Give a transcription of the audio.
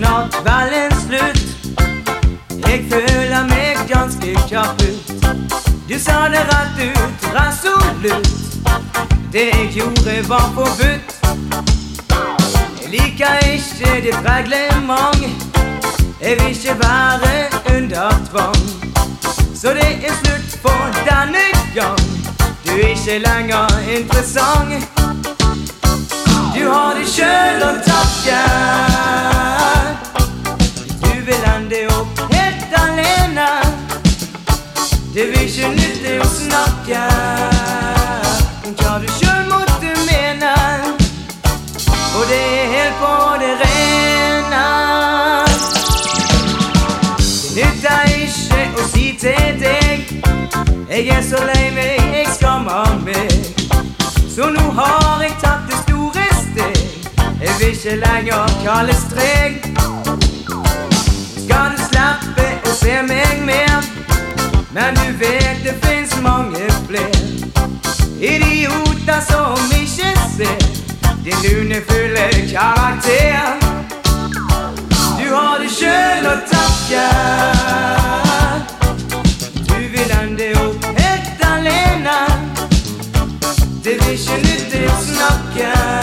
snart kvelden slutt. Jeg føler meg ganske kaputt. Du sa det rett ut, resolutt. Det jeg gjorde, var forbudt. Jeg liker ikke ditt reglement. Jeg vil ikke være under tvang. Så det er slutt for denne gang. Du er ikke lenger interessant. Du har det sjøl Det vil ikke nytte å snakke om hva du sjøl måtte mene. Og det er helt på det rene. Det nytter ikke å si til deg Jeg er så lei meg, jeg skammer meg. Så nå har jeg tatt det store steg. Jeg vil ikke lenger kalle strek. Skal du Men du vet det fins mange flere. Idioter som ikke ser din lunefulle karakter. Du har det sjøl å takke. Du vil ende opp helt alene. Det vil ikke nytte å snakke